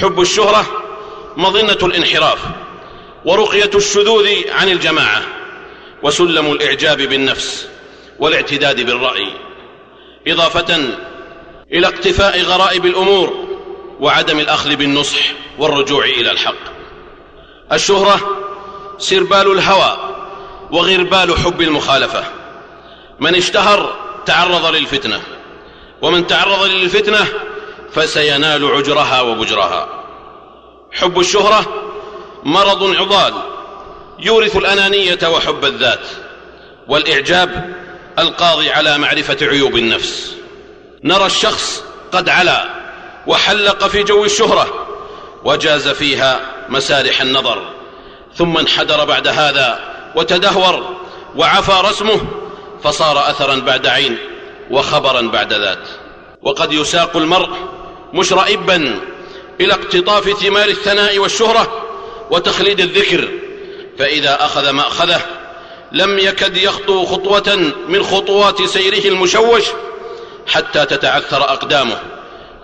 حب الشهرة مظنة الانحراف ورقية الشذوذ عن الجماعة وسلم الإعجاب بالنفس والاعتداد بالرأي. إضافة إلى اقتفاء غرائب الأمور وعدم الأخذ بالنصح والرجوع إلى الحق. الشهرة سربال الهوى وغربال حب المخالفة. من اشتهر تعرض للفتنة ومن تعرض للفتنة فسينال عجرها وبجرها. حب الشهرة مرض عضال يورث الأنانية وحب الذات والإعجاب القاضي على معرفة عيوب النفس. نرى الشخص قد علا وحلق في جو الشهرة وجاز فيها مسارح النظر ثم انحدر بعد هذا وتدهور وعفى رسمه فصار أثرا بعد عين وخبرا بعد ذات. وقد يساق المرء مشرئبا إلى اقتطاف ثمار الثناء والشهرة وتخليد الذكر فإذا أخذ مأخذه لم يكد يخطو خطوة من خطوات سيره المشوش حتى تتعثر أقدامه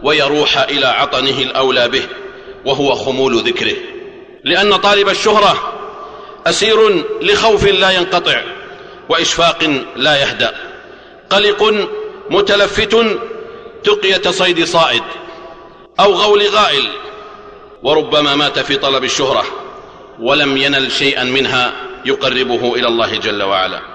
ويروح إلى عطنه الأولى به وهو خمول ذكره. لأن طالب الشهرة أسير لخوف لا ينقطع وإشفاق لا يهدأ قلق متلفت تقية صيد صائد. أو غول غائل وربما مات في طلب الشهرة ولم ينل شيئا منها يقربه إلى الله جل وعلا.